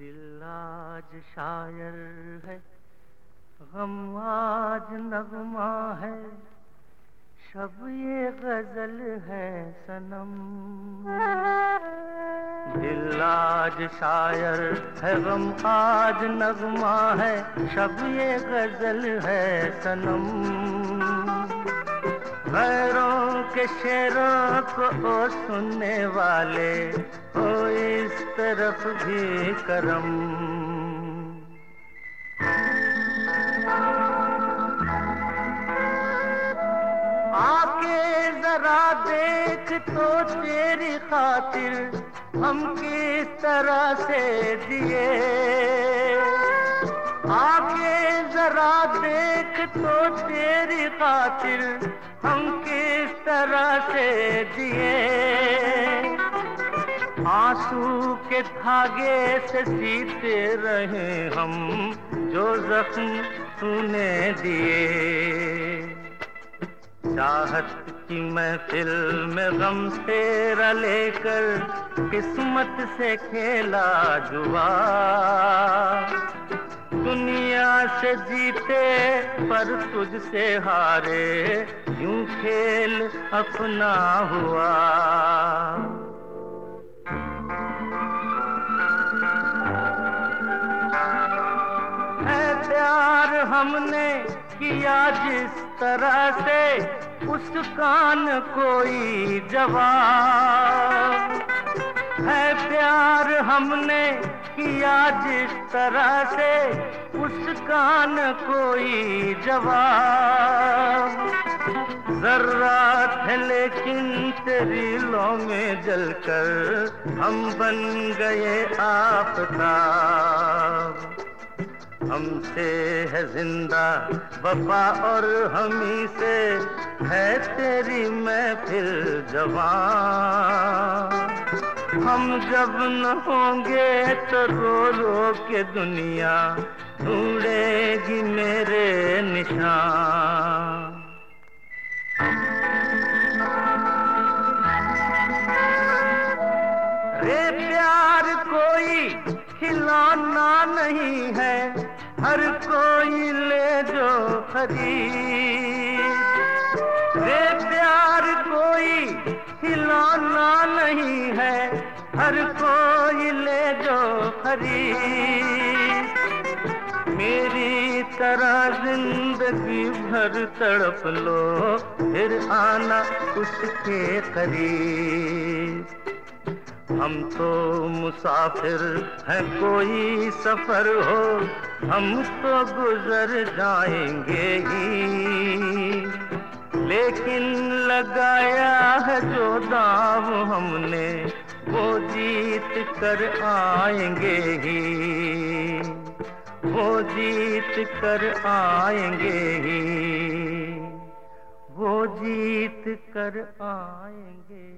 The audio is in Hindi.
दिल आज शायर है, गम आज नगमा है, शब ये गज़ल है सनम। दिल आज शायर है, गम आज नगमा है, शब ये गज़ल है सनम। गैरों के शेरों को ओ सुनने वाले, ओ इस तरफ़ भी करम। आके जरा देख तो तेरी खातिर हम किस तरह से दिए तो तेरी खातिर हम किस तरह से दिए आँसू के धागे से सीते रहे हम जो जख्म तूने दिए। चाहत की महफिल में गम तेरा लेकर किस्मत से खेला जुआ। दुनिया से जीते, पर तुझसे हारे, यूँ खेल अपना हुआ। है प्यार हमने किया जिस तरह से, उस कान कोई जवाब। है प्यार हमने किया जिस तरह से, उस कान कोई जवाब। जर्रात है लेकिन तेरी लो में जलकर हम बन गए आपताब हमसे है ज़िंदा, वफा और हमी से, है तेरी मैं फिर जवान। हम जब न होंगे तो रो रो के दुनिया ढूंढेगी मेरे निशान। रे प्यार कोई खिलौना नहीं है, हर कोई ले जो खरीद। रे प्यार कोई खिलौना हर कोई ले जो खरीद मेरी तरह ज़िंदगी भर तड़प लो, फिर आना उसके करीब। हम तो मुसाफिर हैं, कोई सफ़र हो, हम तो गुजर जाएँगे ही। लेकिन लगाया है जो दाव हमने वो जीत कर आएँगे ही। वो जीत कर आएँगे ही। वो जीत कर आएँगे।